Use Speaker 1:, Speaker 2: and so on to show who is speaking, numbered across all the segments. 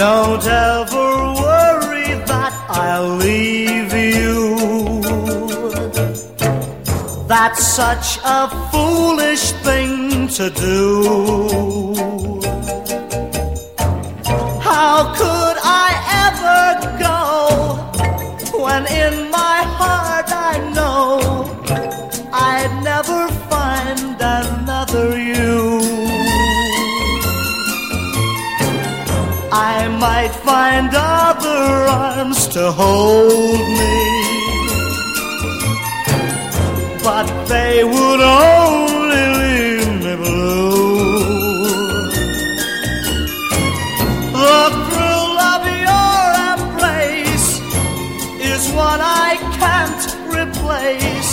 Speaker 1: Don't ever worry that I'll leave you. That's such a foolish thing to do. Might find other arms to hold me, but they would only leave me blue. The thrill of your embrace is what I can't replace.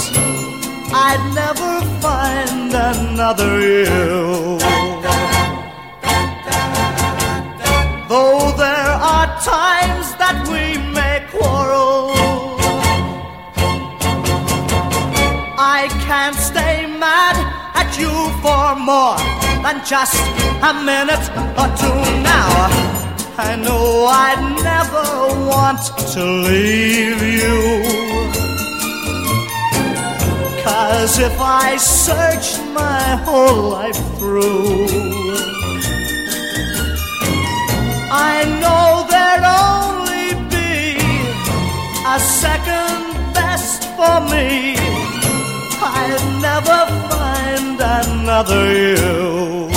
Speaker 1: I'd never find another you. Times that we may quarrel, I can't stay mad at you for more than just a minute or two now. I know I'd never want to leave you. Cause if I searched my whole life through, I know there'd only be a second best for me. I'd never find another you.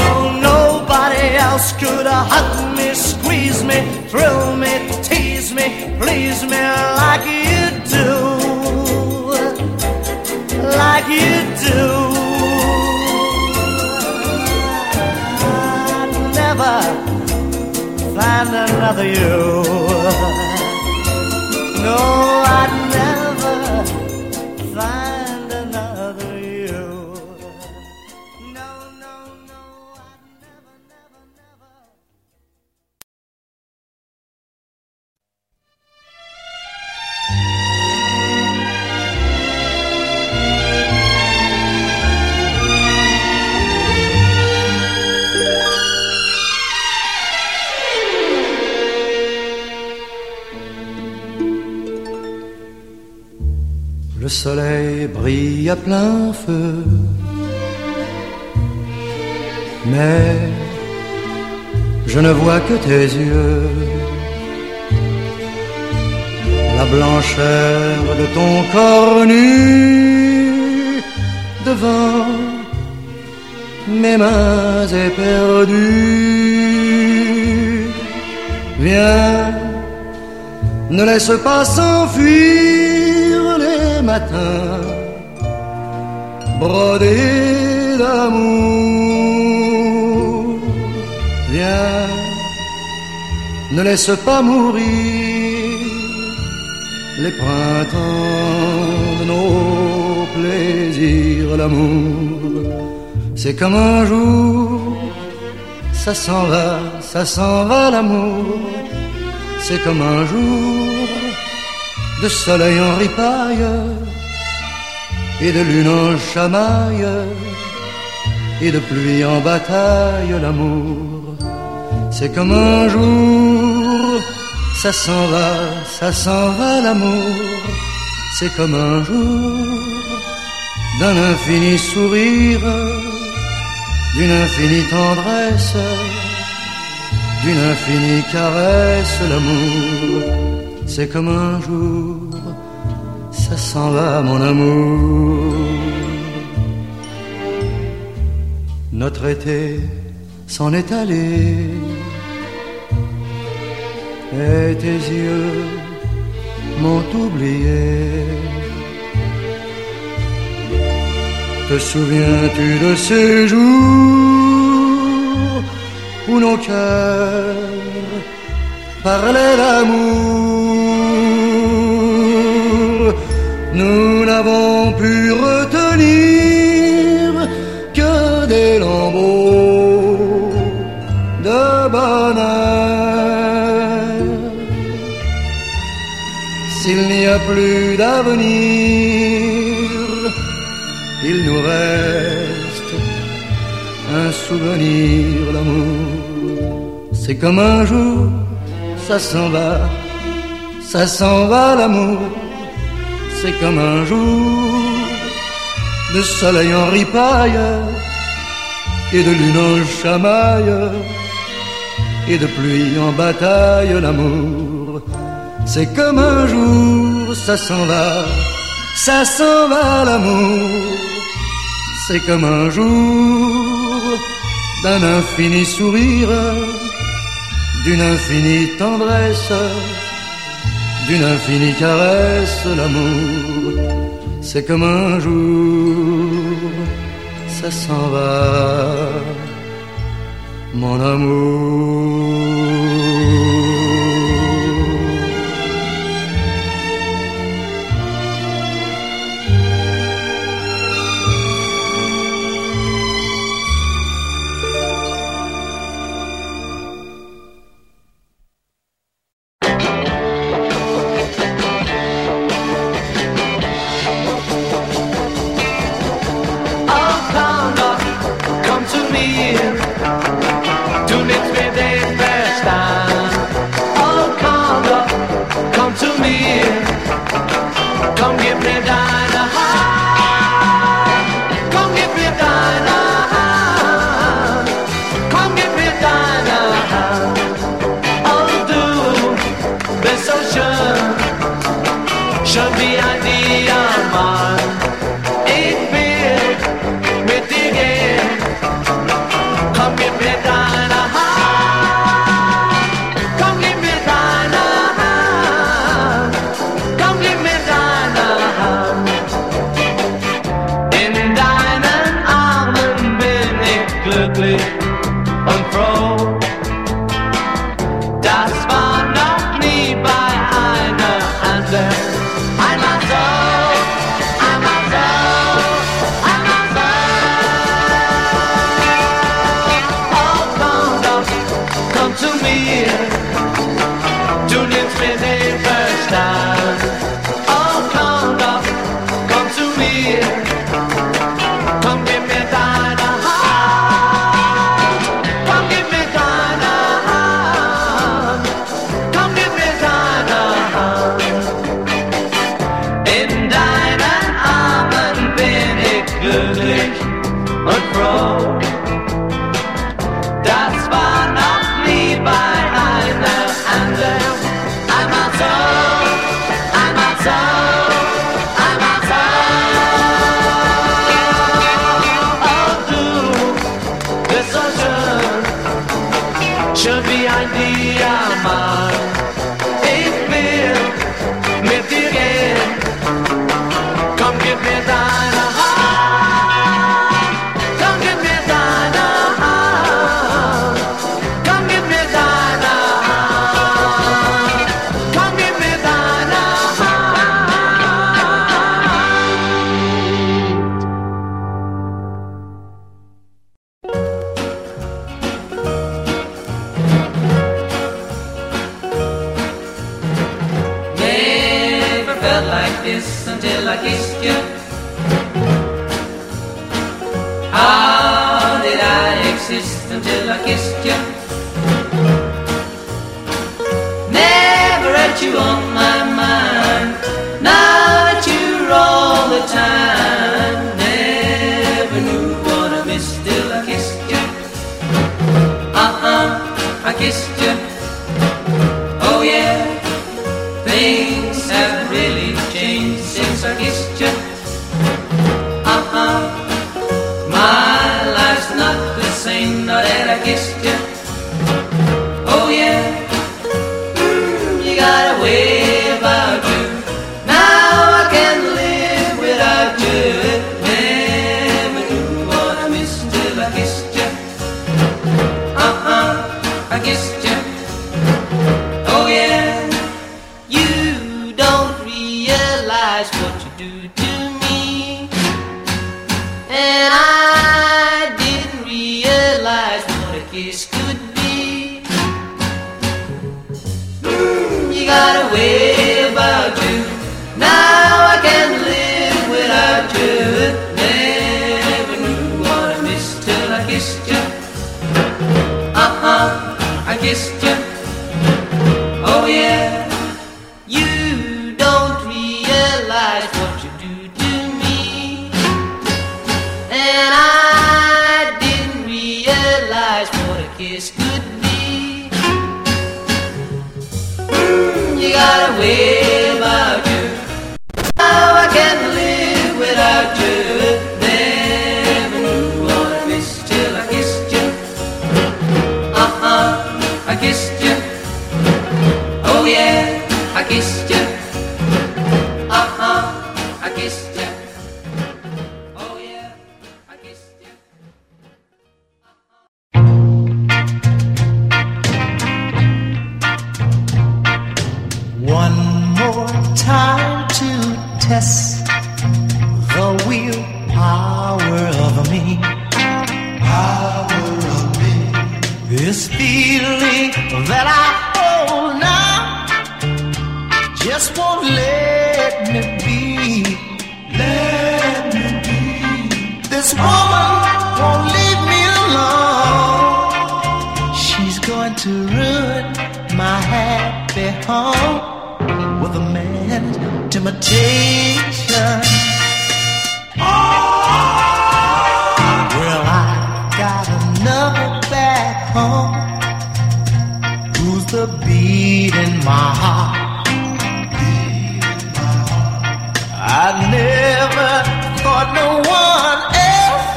Speaker 1: No, nobody else could hug me, squeeze me, thrill me, tease me, please me like you do. Like you do. Find another you. No, I'd never
Speaker 2: à plein feu. Mais je ne vois que tes yeux. La blancheur de ton corps nu devant mes mains éperdues. Viens, ne laisse pas s'enfuir les matins brodés d'amour. Viens, ne laisse pas mourir les printemps de nos plaisirs. L'amour, c'est comme un jour, ça s'en va, ça s'en va l'amour. C'est comme un jour de soleil en ripaille et de lune en chamaille et de pluie en bataille. L'amour, c'est comme un jour, ça s'en va, ça s'en va l'amour. C'est comme un jour d'un infini sourire, d'une infinie tendresse d'une infinie caresse, l'amour, c'est comme un jour, s'en va mon amour. Notre été s'en est allé, et tes yeux m'ont oublié. Te souviens-tu de ces jours où nos cœurs parlaient d'amour? Nous n'avons pu retenir que des lambeaux de bonheur. S'il n'y a plus d'avenir, il nous reste un souvenir d'amour.
Speaker 3: C'est comme un jour, ça s'en va, ça s'en va l'amour. C'est comme un jour de soleil en ripaille et de lune en chamaille et de pluie en bataille l'amour. C'est comme un jour, ça s'en va, ça s'en va l'amour. C'est comme un jour d'un infini sourire, d'une infinie tendresse, d'une infinie caresse l'amour. C'est comme un jour, ça s'en va, mon amour.
Speaker 4: I kissed you. Oh yeah, you don't realize what you
Speaker 5: do. Temptation. Well, I got another back home who's the beat in my heart. I never thought no one else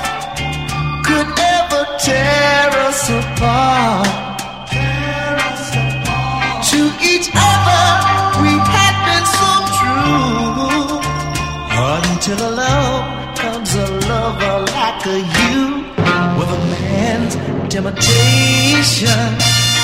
Speaker 5: could ever tear us apart. Until love comes a lover like a you with a man's temptation.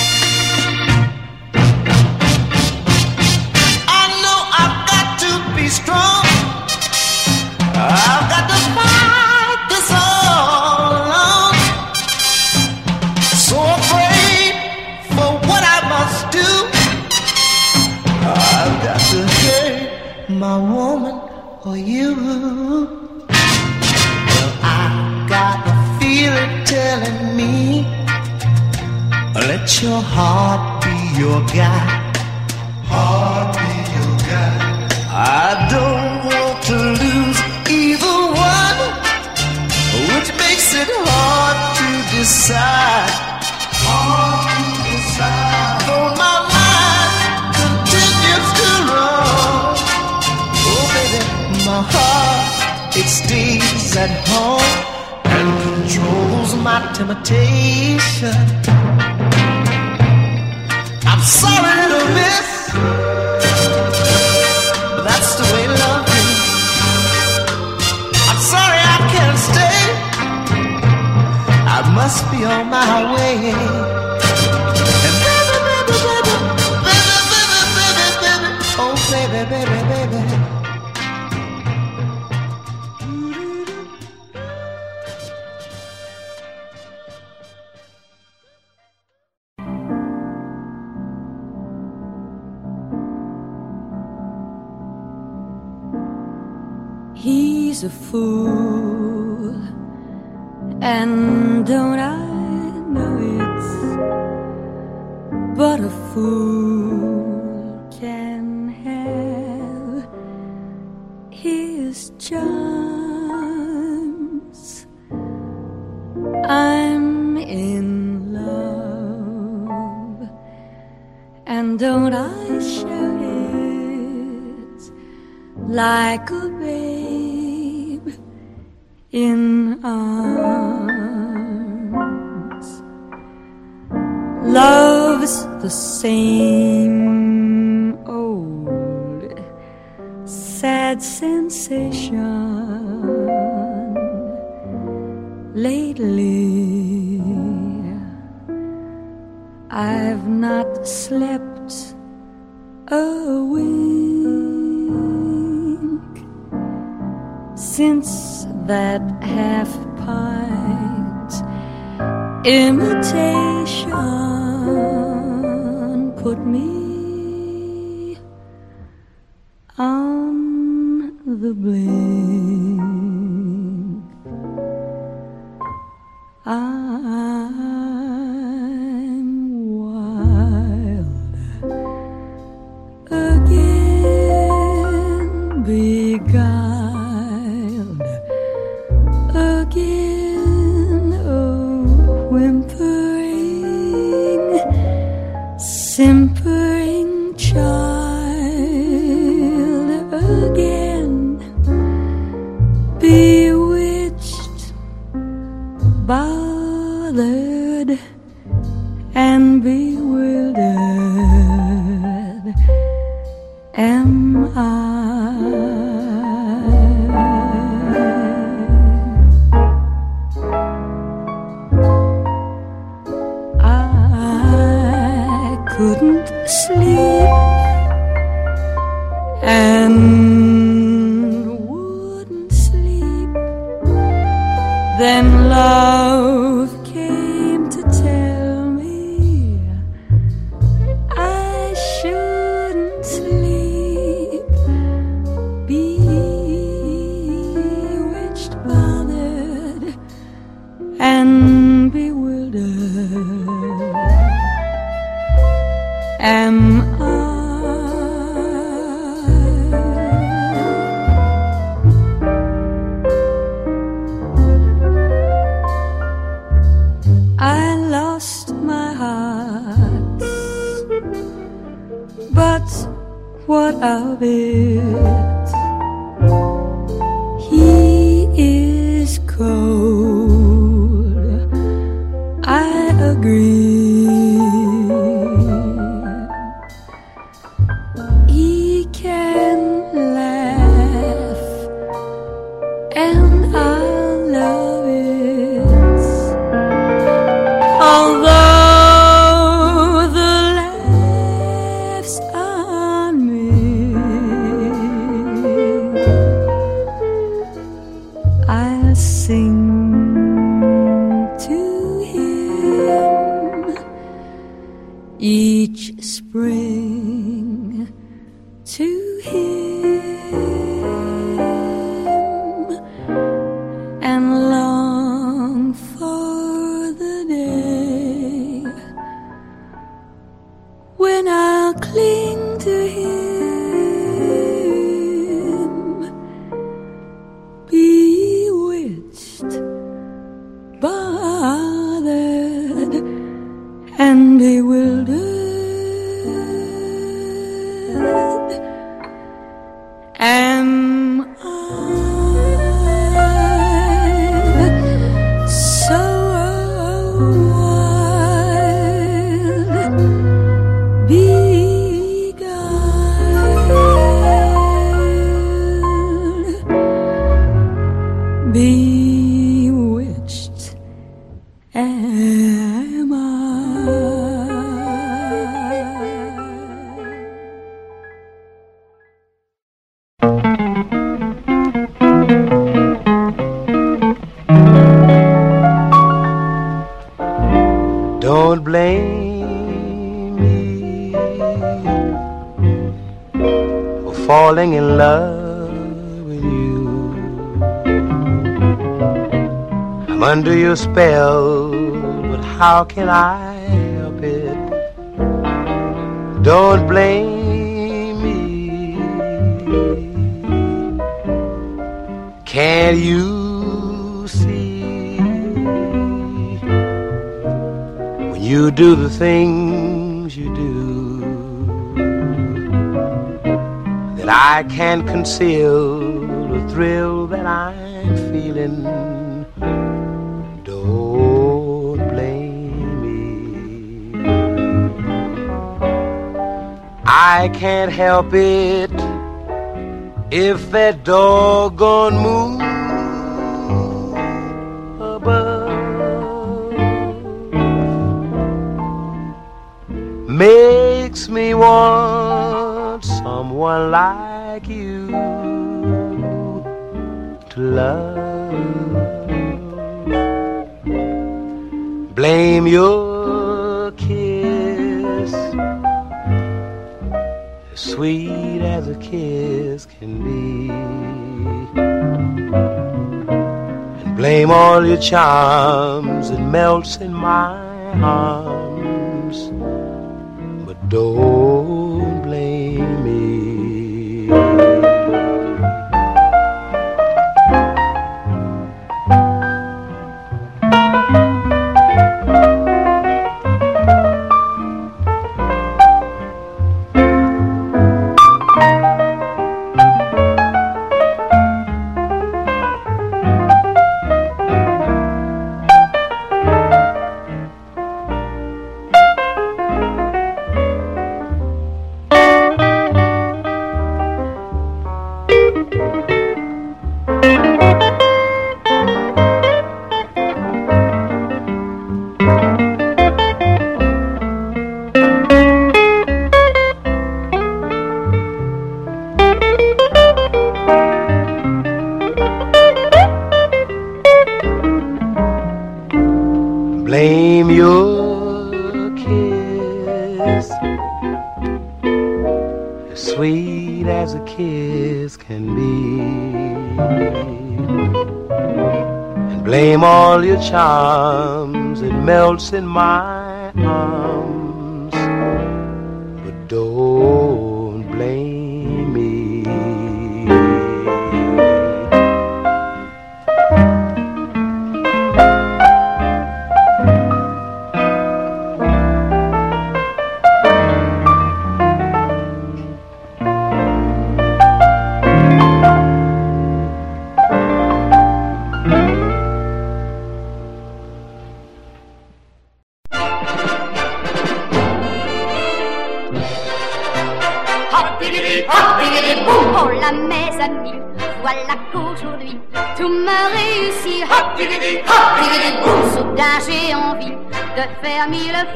Speaker 5: Woman or you. Well, I got a feeling telling me, let your heart be your guide. Heart be your guide. I don't want to lose either one, which makes it hard to decide. It stays at home and controls my temptation. I'm sorry to miss, but that's the way love is. I'm sorry I can't stay. I must be on my way.
Speaker 6: A fool, and don't I know it? But a fool can have his charms. I'm in love, and don't I show it like a babe in arms. Love's the same old sad sensation. Lately, I've not slept a wink since that half pint imitation put me on the blink. I'm agree.
Speaker 5: how can I help it? Don't blame me. Can you see when you do the things you do that I can't conceal the thrill that I'm feeling? I can't help it. If that doggone moon charms, it melts in my heart. In my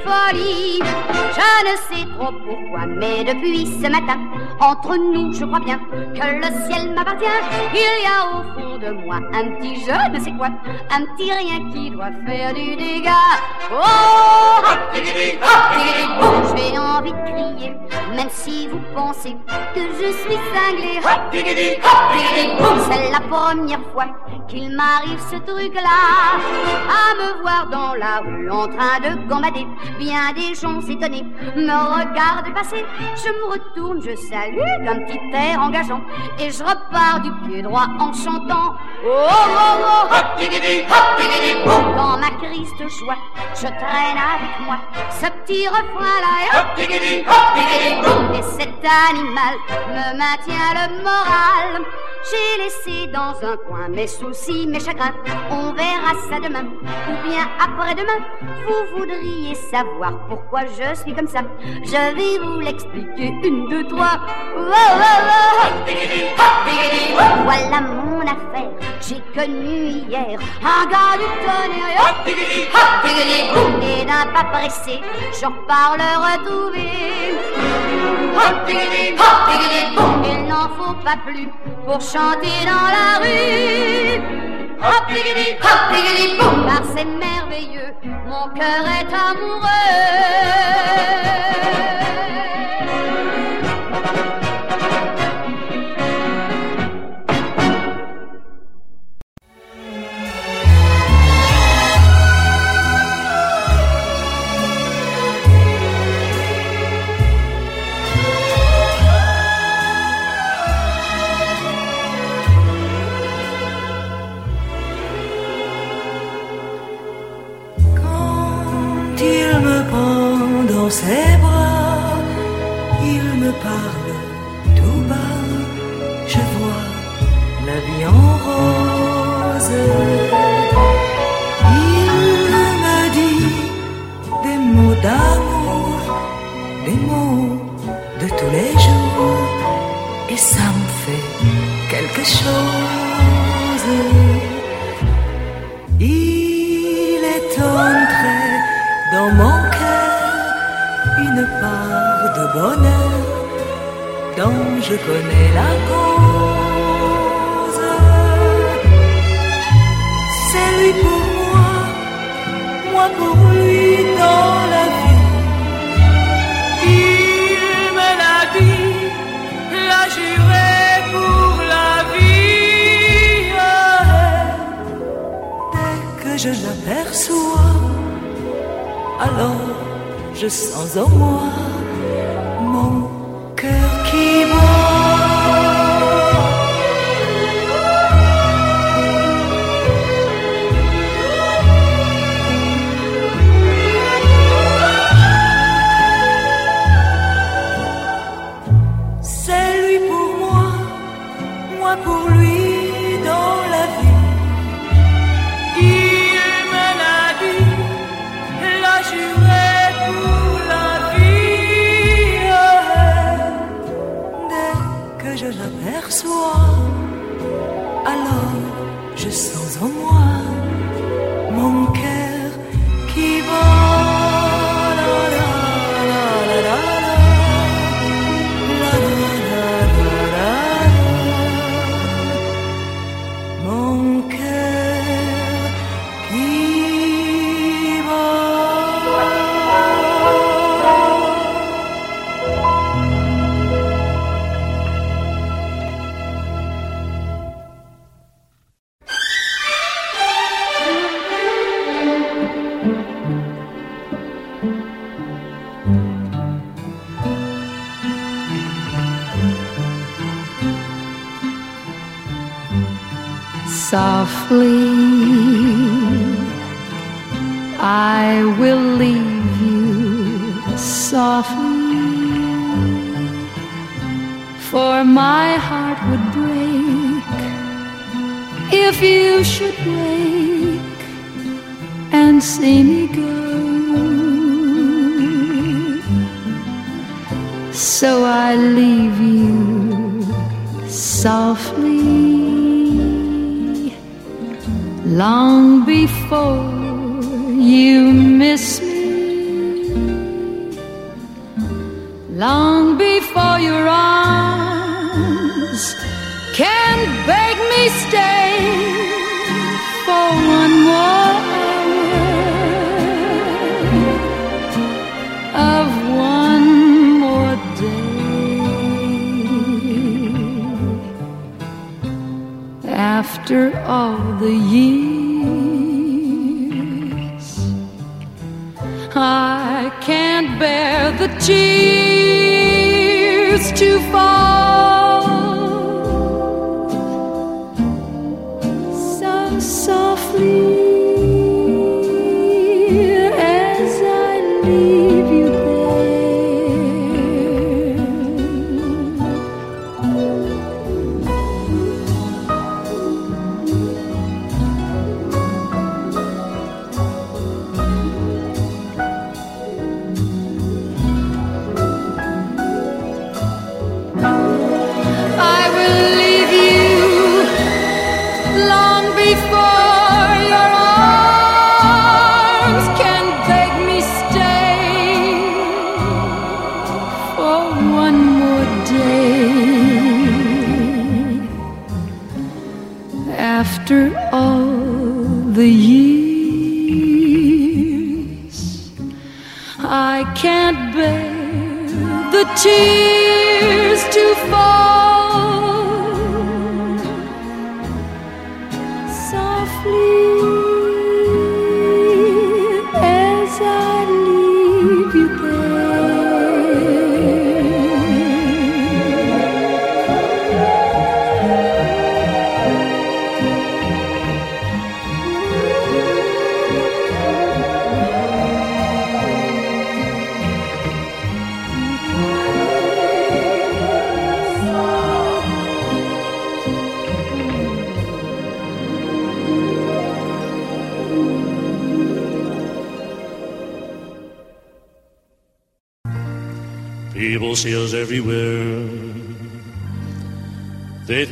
Speaker 7: Je ne sais trop pourquoi, mais depuis ce matin, entre nous, je crois bien que le ciel m'appartient. Il y a au fond de moi un petit je ne sais quoi, un petit rien qui doit faire du dégât. Oh. J'ai envie de crier, même si vous pensez que je suis cinglé. C'est la première fois qu'il m'arrive ce truc-là. À me voir dans la rue en train de gambader. Bien des gens étonnés me regardent passer. Je me retourne, je salue d'un petit air engageant. Et je repars du pied droit en chantant. Oh, oh, oh, hop, digidi, hop, digidi, boum. Dans ma triste joie, je traîne avec moi ce petit refrain-là. Hop, digidi, hop, digidi, boum. Et cet animal me maintient le moral. J'ai laissé dans un coin mes soucis, mes chagrins. On verra ça demain, ou bien après-demain. Vous voudriez savoir pourquoi je suis comme ça. Je vais vous l'expliquer une, deux, trois. Oh, oh, oh. Voilà mon affaire, j'ai connu hier. Un gars du tonnerre. Et d'un pas pressé, je repars le retrouver. Il n'en faut pas plus pour chanter dans la rue. Hop, digidi, hop, digidi, boum. Car c'est merveilleux, mon cœur est amoureux.
Speaker 8: Dans ses bras, il me parle tout bas. Je vois la vie en rose. Il me dit des mots d'amour, des mots de tous les jours, et ça me fait quelque chose. Il est entré dans mon bonheur dont je connais la cause. C'est lui pour moi, moi pour lui dans la vie. Il me l'a dit, l'a juré pour la vie. Dès que je l'aperçois, alors je sens en moi
Speaker 6: softly. I will leave you softly, for my heart would break if you should wake and see me go. So I leave you softly long before you miss me, long before your arms can beg me stay for one more hour of one more day. After all the years bear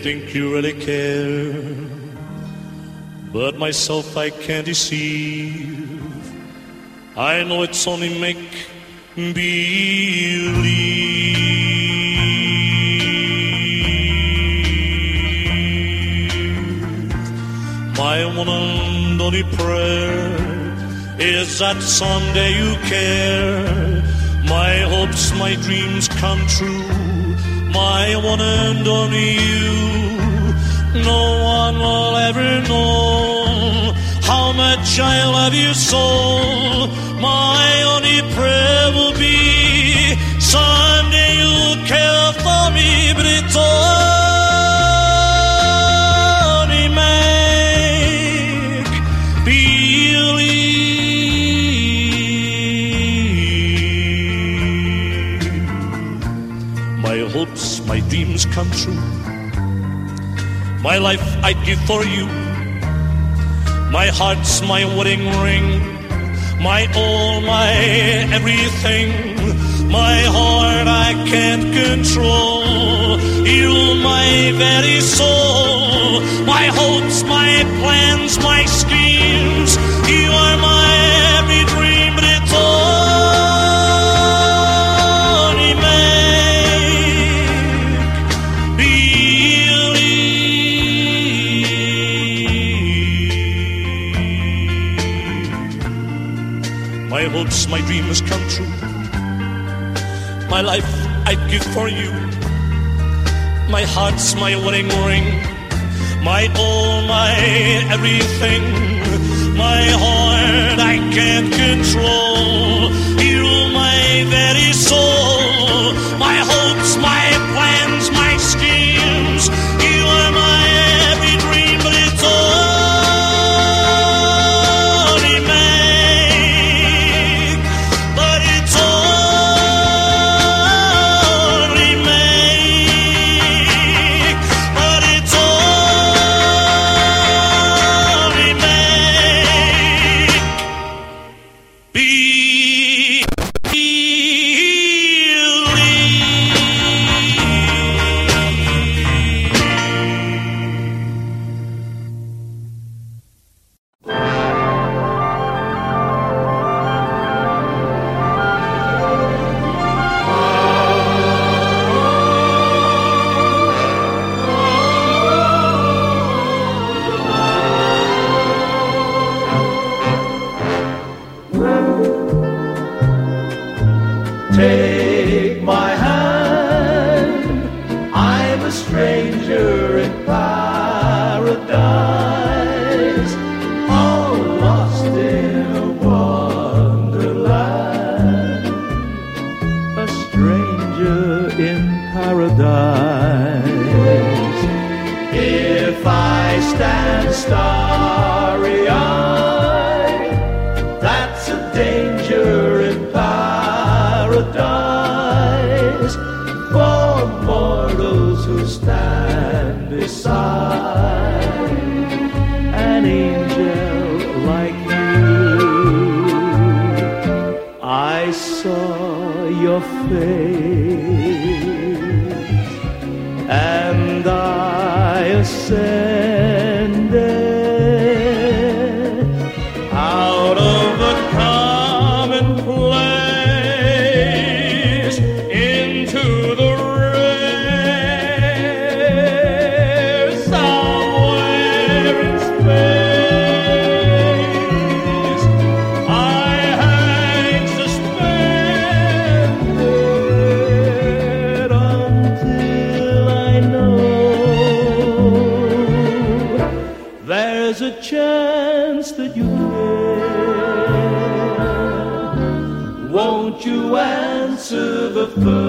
Speaker 9: think you really care. But myself I can't deceive. I know it's only make believe. My and only prayer is that someday you care. My hopes, my dreams come true. My one and only you. No one will ever know how much I love you so. My come true. My life I'd give for you. My heart's my wedding ring. My all, my everything. My heart I can't control. You, my very soul. My hopes, my plans, my life I'd give for you. My heart's my wedding ring. My all, my everything. My heart I can't control. You, my very soul.
Speaker 10: that you care. Won't you answer the phone?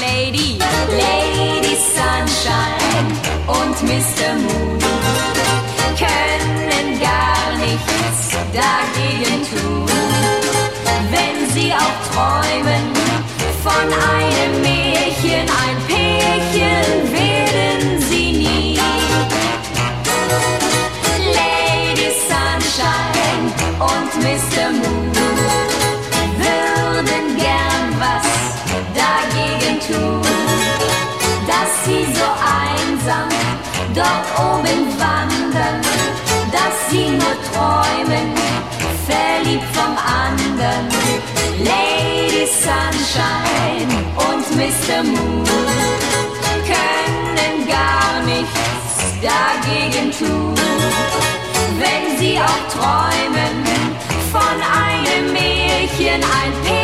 Speaker 11: Lady, Lady Sunshine und Mr. Moon können gar nichts dagegen tun, wenn sie auch träumen von einem Meer. sie nur träumen, verliebt vom anderen. Lady Sunshine und Mr. Moon können gar nichts dagegen tun, wenn sie auch träumen von einem Märchen, ein Pärchen.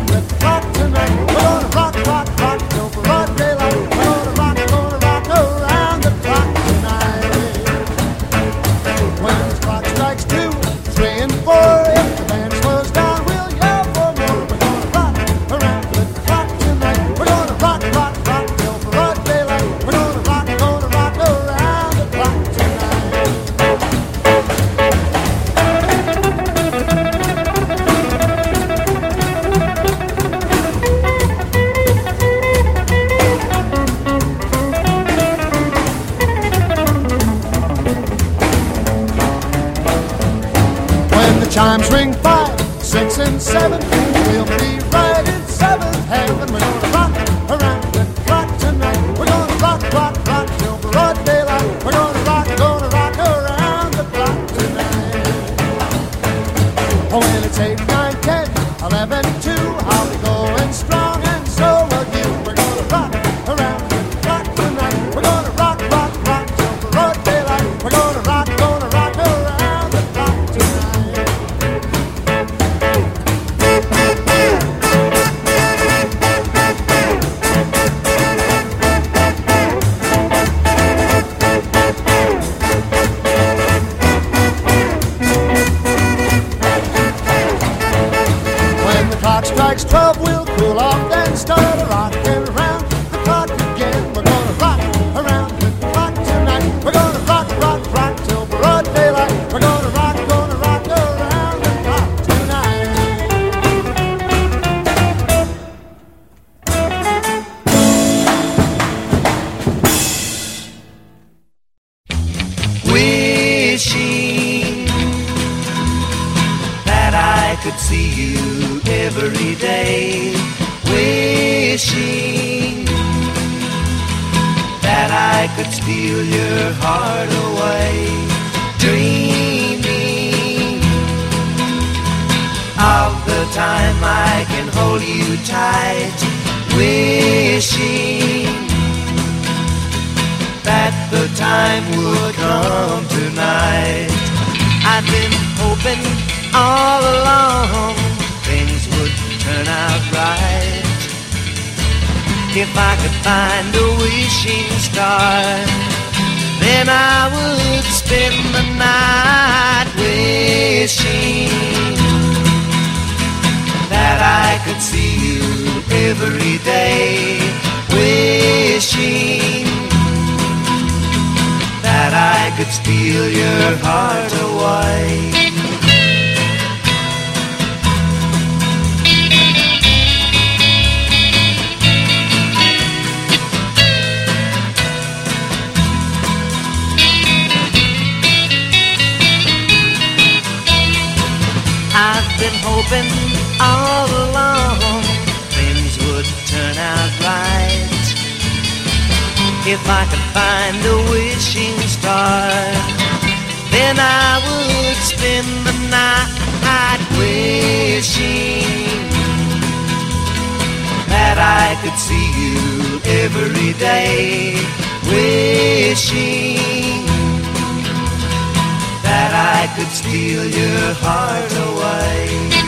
Speaker 12: When
Speaker 5: it's 8, 9, 10, 11, 2, I'll be going strong, and so will you.
Speaker 13: I could find a wishing star, then I would spend the night wishing that I could see you every day, wishing that I could steal your heart
Speaker 14: away.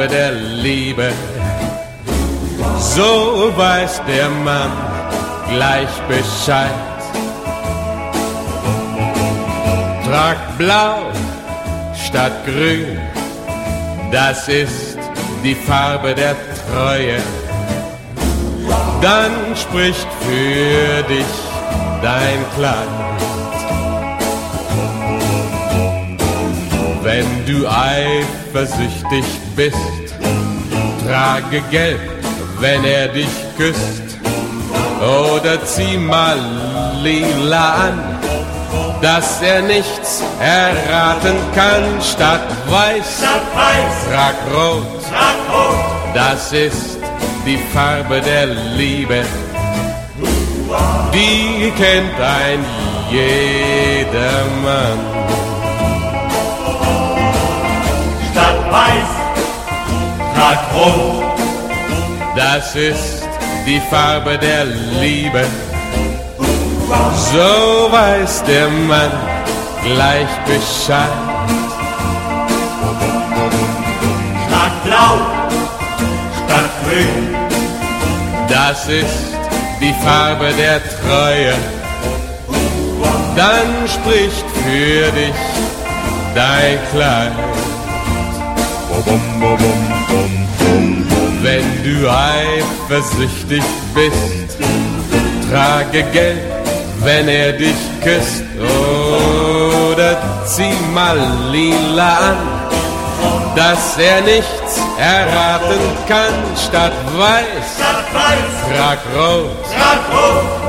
Speaker 15: Farbe der Liebe. So weiß der Mann gleich Bescheid. Trag blau statt grün, das ist die Farbe der Treue. Dann spricht für dich dein Kleid. Wenn du eifersüchtig bist, trage gelb, wenn er dich küsst. Oder zieh mal lila an, dass er nichts erraten kann. Statt weiß, trag rot, das ist die Farbe der Liebe. Die kennt ein jedermann.
Speaker 1: Statt weiß, trag rot,
Speaker 15: Das ist die Farbe der Liebe. So weiß der Mann gleich Bescheid.
Speaker 1: trag blau, statt grün,
Speaker 15: Das ist die Farbe der Treue. Dann spricht für dich dein Kleid. Wenn du eifersüchtig bist, trage gelb, wenn er dich küsst. Oder zieh mal lila an, dass er nichts erraten kann. Statt weiß, trag rot,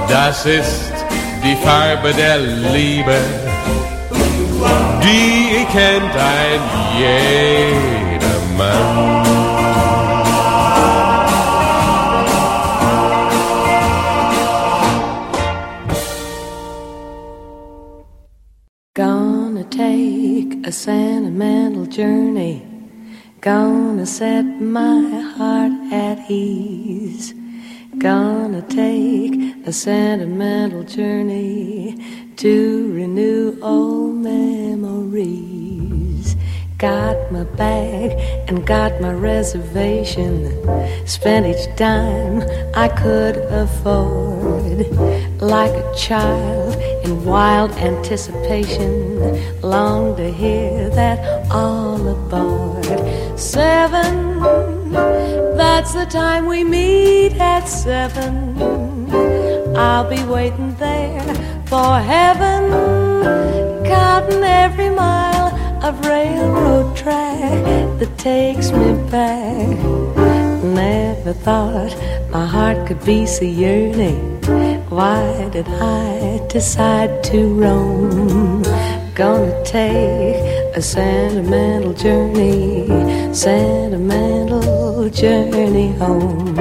Speaker 15: das ist die Farbe der Liebe. Die kennt ein jedermann.
Speaker 16: Gonna take a sentimental journey. Gonna set my heart at ease. Gonna take a sentimental journey to renew old memories. Got my bag and got my reservation. Spent each dime I could afford. Like a child in wild anticipation. Long to hear that all aboard. Seven, that's the time we meet at seven. I'll be waiting there for heaven, counting every mile of railroad track that takes me back. Never thought my heart could be so yearning. Why did I decide to roam? Gonna take a sentimental journey, sentimental journey home.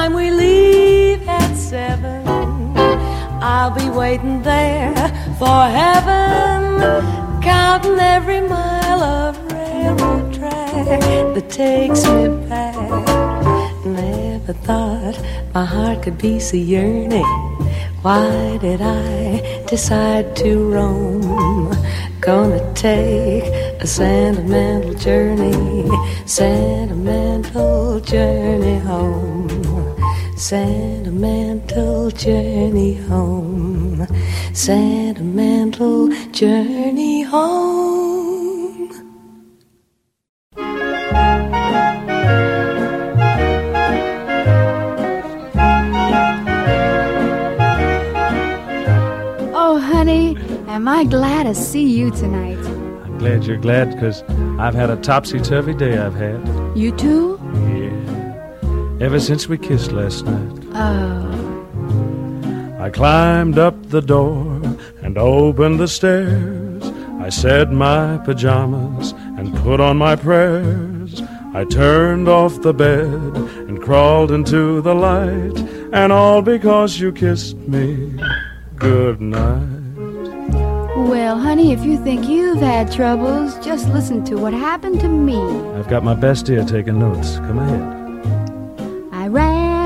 Speaker 16: Time we leave at seven. I'll be waiting there for heaven, counting every mile of railroad track that takes me back. Never thought my heart could be so yearning. Why did I decide to roam? Gonna take a sentimental journey, sentimental journey home, sentimental journey home, sentimental journey home.
Speaker 17: Oh, honey, am I glad to see you tonight.
Speaker 18: I'm glad you're glad because I've had a topsy turvy day I've had.
Speaker 17: You too?
Speaker 18: Yeah. Ever since we kissed last night.
Speaker 17: Oh.
Speaker 18: I climbed up the door and opened the stairs. I said my pajamas and put on my prayers. I turned off the bed and crawled into the light, and all because you kissed me good night.
Speaker 17: Well, honey, if you think you've had troubles, just listen to what happened to me.
Speaker 18: I've got my best ear taking notes. Come ahead.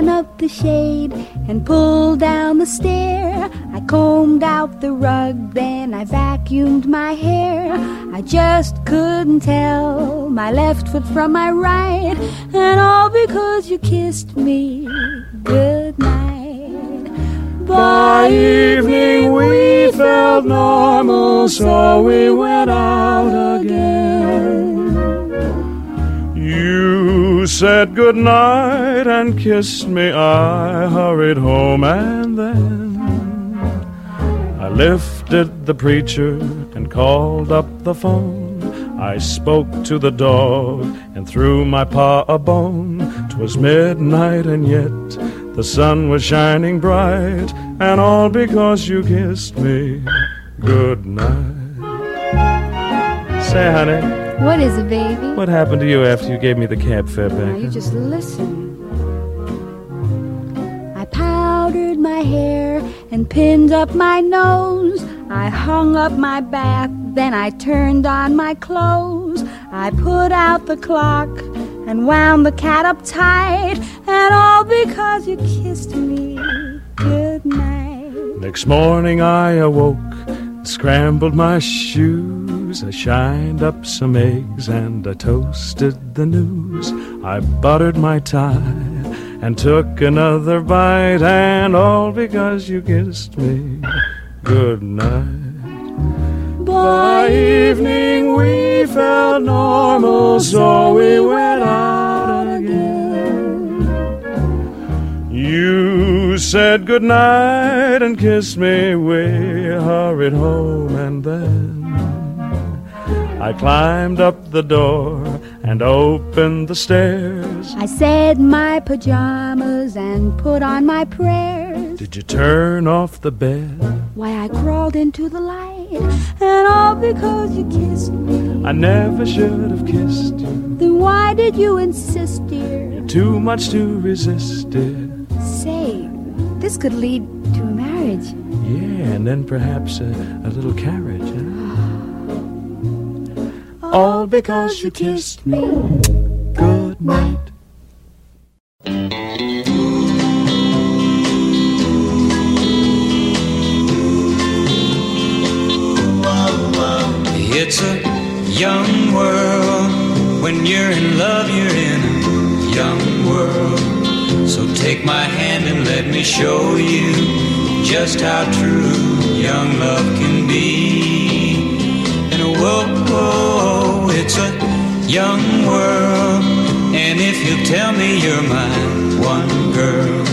Speaker 17: Up the shade and pulled down the stair. I combed out the rug, then I vacuumed my hair. I just couldn't tell my left foot from my right, and all because you kissed me good night.
Speaker 18: By evening we felt normal, so we went out again. You said goodnight and kissed me. I hurried home and then I lifted the preacher and called up the phone. I spoke to the dog and threw my paw a bone. 'Twas midnight and yet the sun was shining bright, and all because you kissed me good night. Say, honey,
Speaker 17: What is it, baby?
Speaker 18: what happened to you after you gave me the cab fare
Speaker 17: Now
Speaker 18: back?
Speaker 17: you just listen. I powdered my hair and pinned up my nose. I hung up my bath, then I turned on my clothes. I put out the clock and wound the cat up tight, and all because you kissed me good night.
Speaker 18: Next morning I awoke, scrambled my shoes. I shined up some eggs and I toasted the news. I buttered my tie and took another bite, and all because you kissed me good night. By evening we felt normal, so we went out You said goodnight and kissed me. We hurried home, and then I climbed up the door and opened the stairs.
Speaker 17: I said my pajamas and put on my prayers.
Speaker 18: Did you turn off the bed?
Speaker 17: Why, I crawled into the light, and all because you kissed me.
Speaker 18: I never should have kissed you.
Speaker 17: Then why did you insist, dear?
Speaker 18: You're Too much to resist, dear.
Speaker 17: Say, this could lead to a marriage.
Speaker 18: Yeah, and then perhaps a, a little carriage. huh? All because you kissed me. Good night.
Speaker 4: It's a young world. When you're in love, you're in a young world. So take my hand and let me show you just how true young love can be. And whoa, whoa, oh, it's a young world. And if you tell me you're my one girl,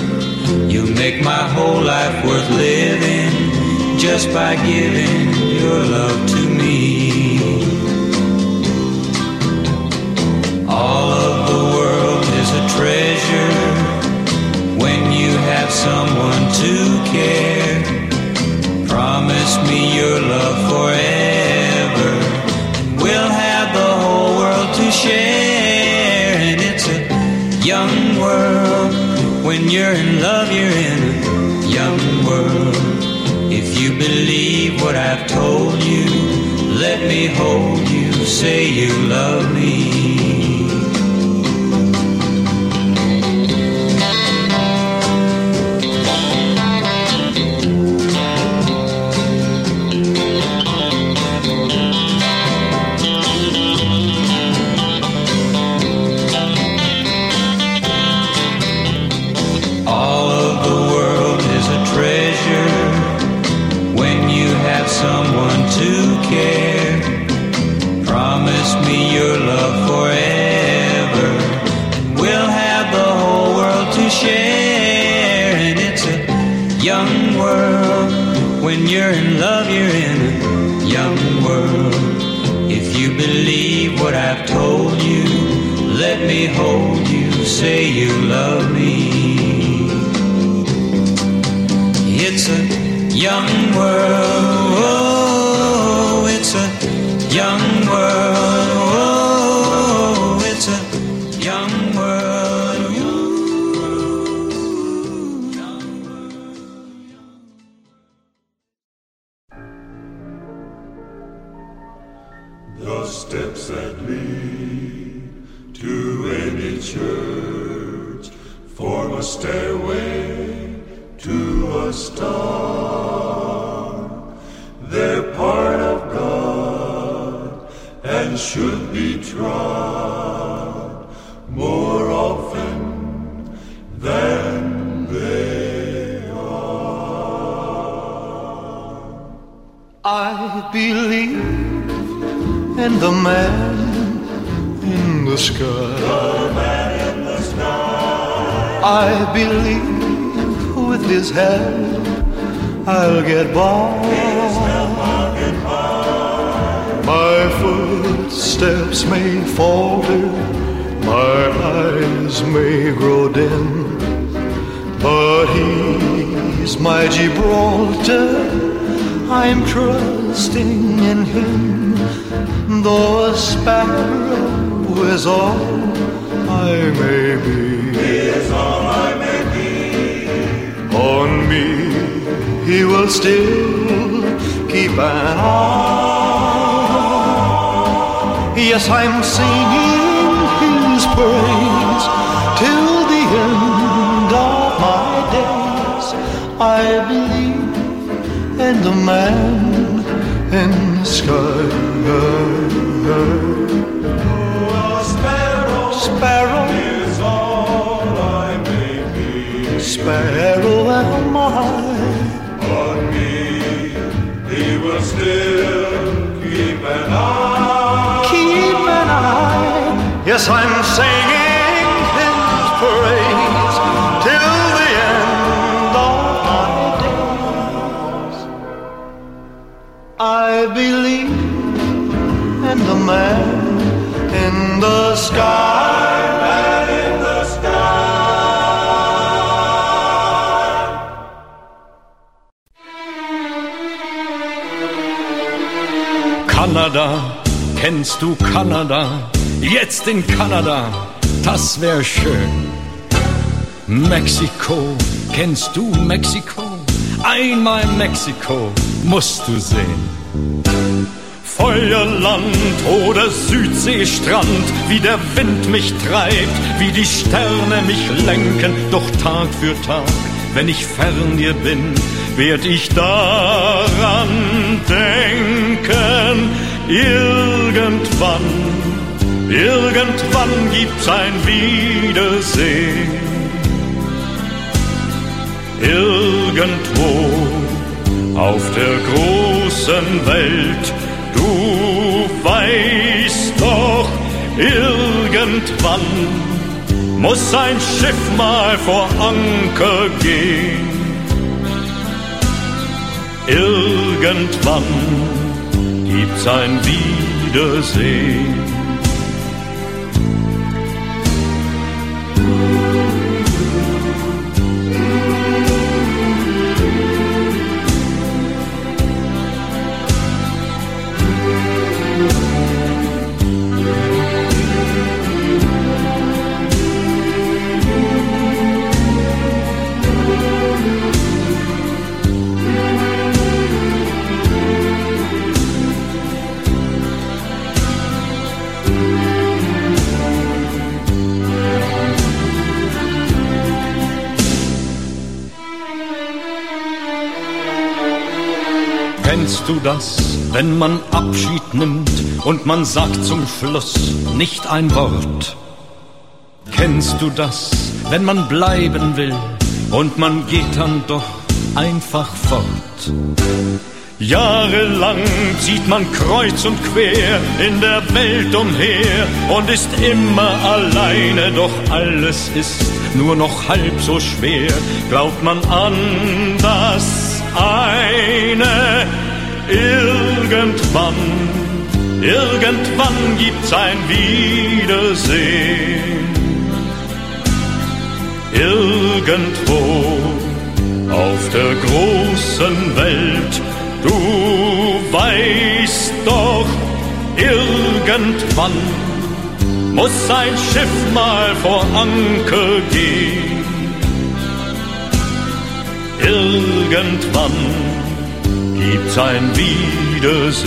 Speaker 4: you'll make my whole life worth living just by giving your love to me.
Speaker 1: Footsteps may falter, my eyes may grow dim, but he's my Gibraltar. I'm trusting in him, though a sparrow is all I may be.
Speaker 19: He is all I may be.
Speaker 1: On me he will still keep an eye. Yes, I'm singing his praise till the end of my days. I believe in the man in the sky.
Speaker 19: Sparrow,
Speaker 1: Sparrow
Speaker 19: is all I may be.
Speaker 1: Sparrow Yes, I'm singing his praise till the end of my days. I believe in the man in the sky.
Speaker 19: Man in the sky.
Speaker 9: Kanada, kennst du Kanada? Jetzt in Kanada, das wär schön. Mexiko, kennst du Mexiko? Einmal Mexiko musst du sehen. Feuerland oder Südseestrand, wie der Wind mich treibt, wie die Sterne mich lenken, doch Tag für Tag, wenn ich fern dir bin, werd ich daran denken, irgendwann, irgendwann gibt's ein Wiedersehen. Irgendwo auf der großen Welt Du weißt doch, irgendwann muss ein Schiff mal vor Anker gehen. Irgendwann gibt's ein Wiedersehen. Kennst du das, wenn man Abschied nimmt und man sagt zum Schluss nicht ein Wort? Kennst du das, wenn man bleiben will und man geht dann doch einfach fort? Jahrelang zieht man kreuz und quer in der Welt umher und ist immer alleine, doch alles ist nur noch halb so schwer. Glaubt man an das eine irgendwann, irgendwann gibt's ein Wiedersehen. Irgendwo auf der großen Welt Du weißt doch, irgendwann muss ein Schiff mal vor Anker gehen. Irgendwann gibt's ein Wiedersehen.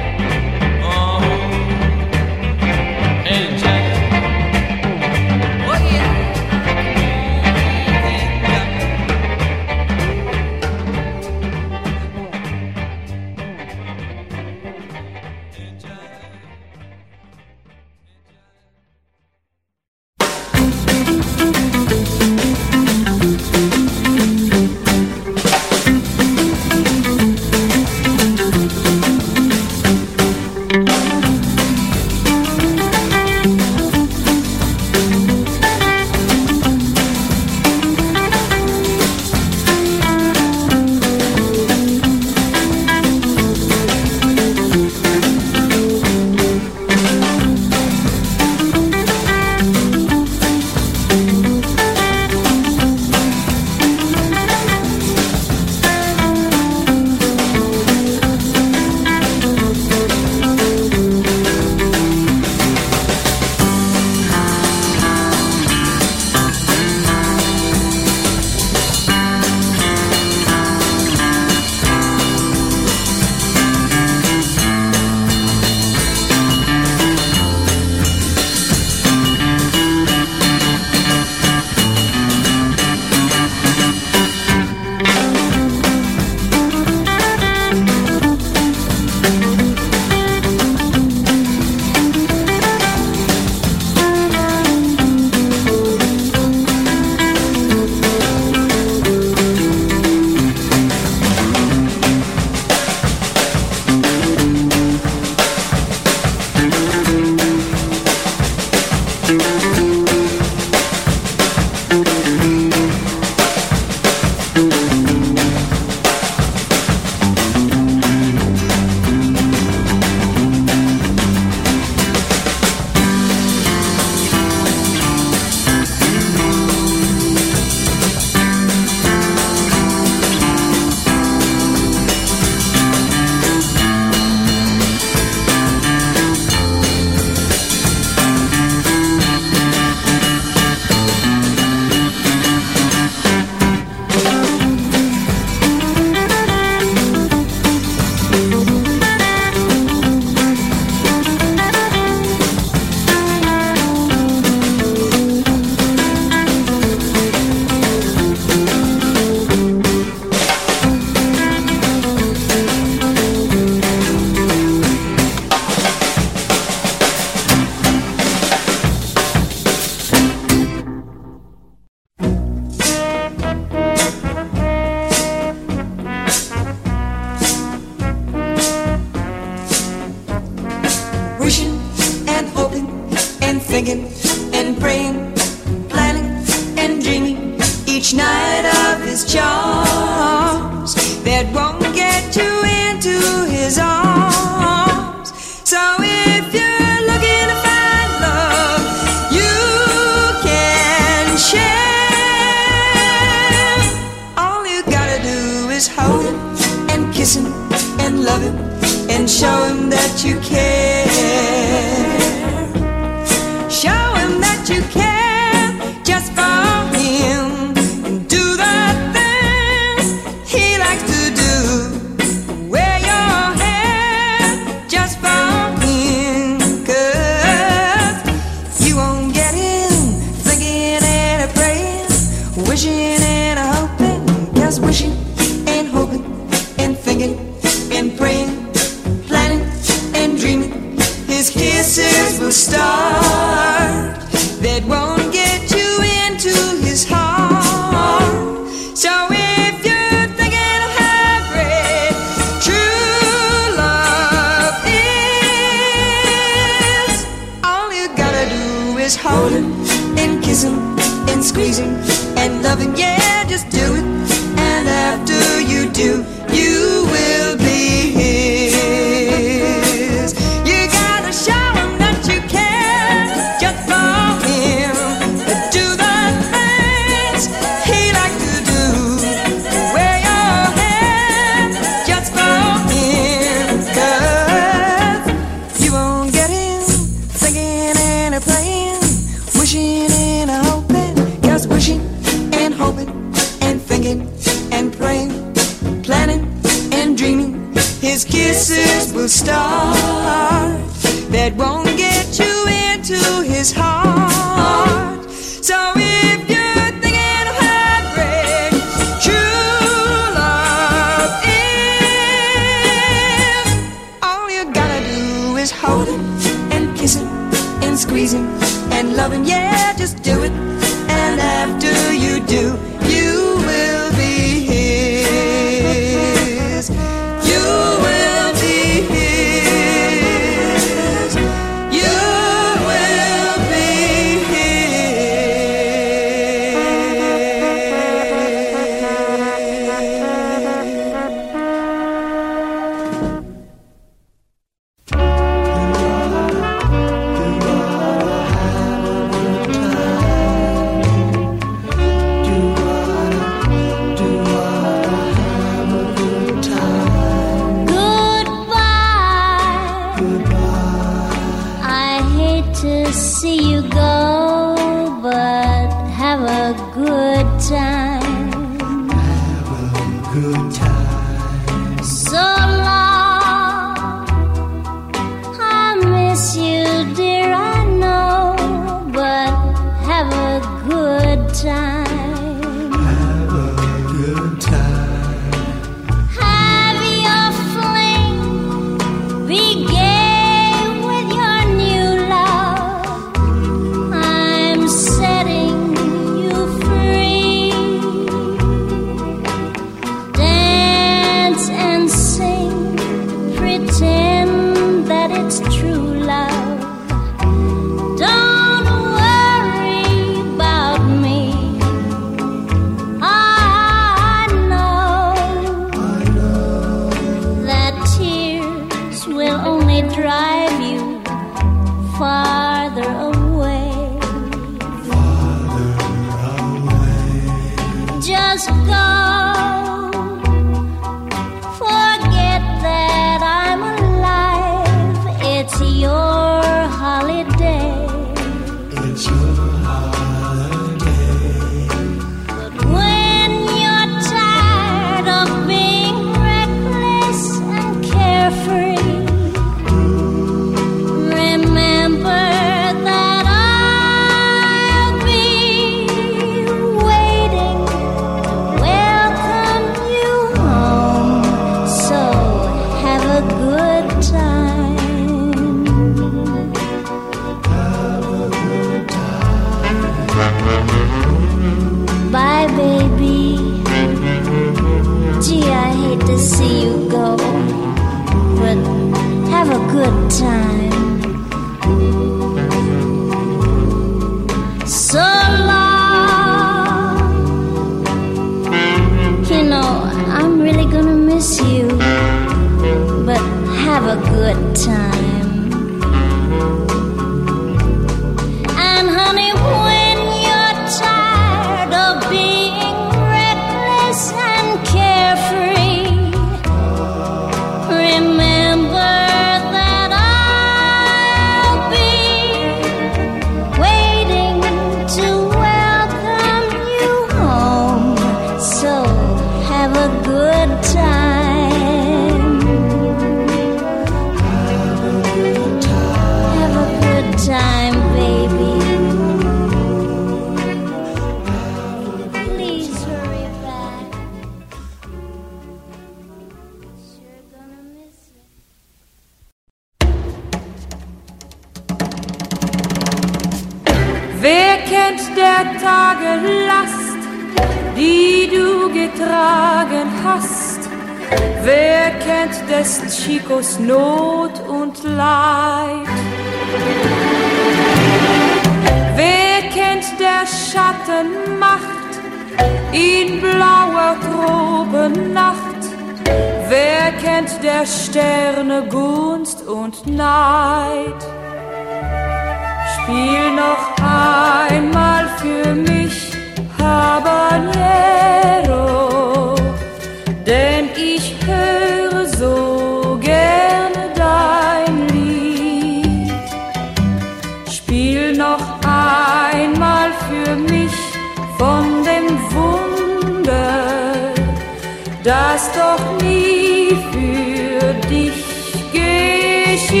Speaker 6: Dich geschieht.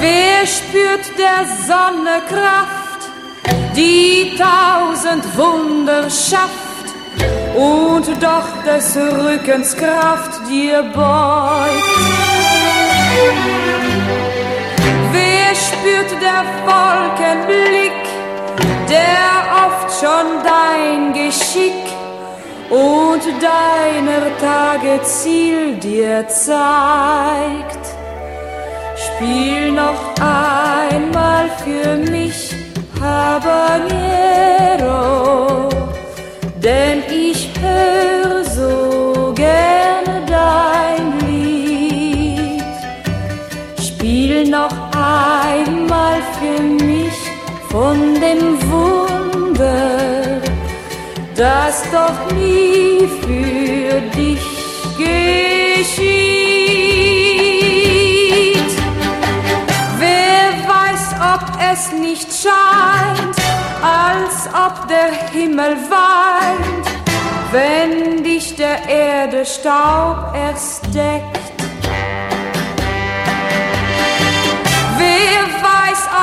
Speaker 6: Wer spürt der Sonne Kraft, die tausend Wunder schafft und doch des Rückens Kraft dir beugt? Wer spürt der Wolkenblick, der oft schon dein Geschick und deiner Tage Ziel dir zeigt? Spiel noch einmal für mich Habanero, denn ich höre so gerne dein Lied. Spiel noch einmal für mich von dem Wunder, das doch nie für dich geschieht. Wer weiß, ob es nicht scheint, als ob der Himmel weint, wenn dich der Erde Staub erst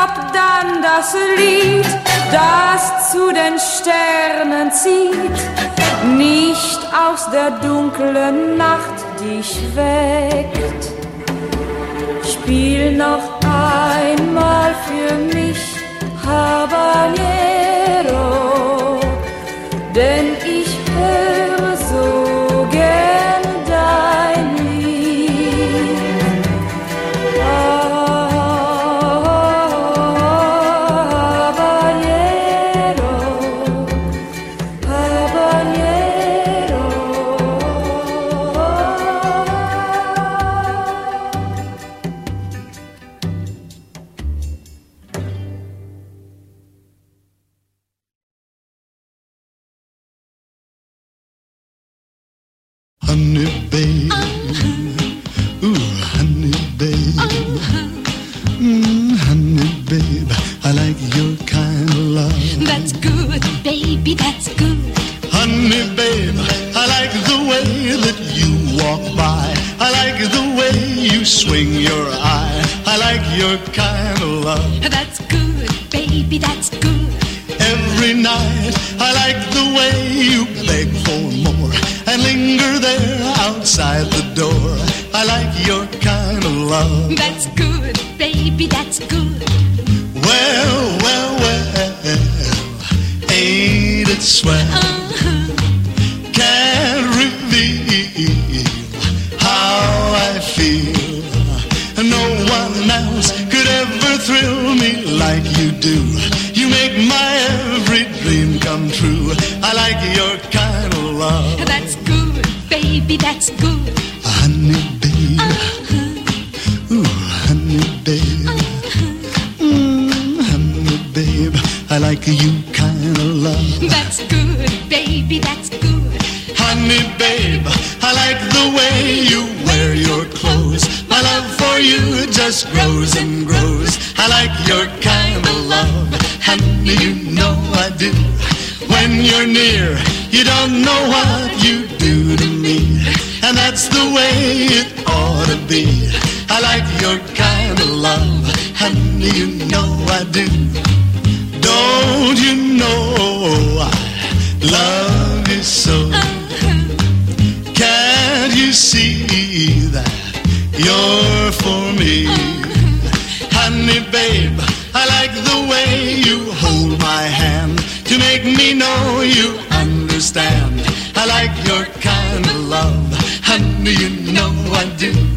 Speaker 6: ob dann das Lied, das zu den Sternen zieht, nicht aus der dunklen Nacht dich weckt. Spiel noch einmal für mich Habanero, denn ich höre
Speaker 20: love.
Speaker 11: That's good, baby, that's good.
Speaker 20: Honey, babe. I like the way that you walk by. I like the way you swing your eye. I like your kind of love.
Speaker 11: That's good, baby, that's good.
Speaker 20: Every night, I like the way you beg for more and linger there outside the door. I like your kind of love.
Speaker 11: That's good, baby, that's good.
Speaker 20: Well, swell? Can't reveal how I feel. No one else could ever thrill me like you do. You make my every dream come true. I like your kind of love.
Speaker 11: That's good, baby, that's good. That's good, baby, that's good.
Speaker 20: Honey, babe. I like the way you wear your clothes. My love for you just grows and grows. I like your kind of love. Honey, you know I do. When you're near, you don't know what you do to me. And that's the way it ought to be. I like your kind of love. Honey, you know I do. Don't you know I love you so? Can't you see that you're for me? Honey, babe, I like the way you hold my hand to make me know you understand. I like your kind of love, honey, you know I do.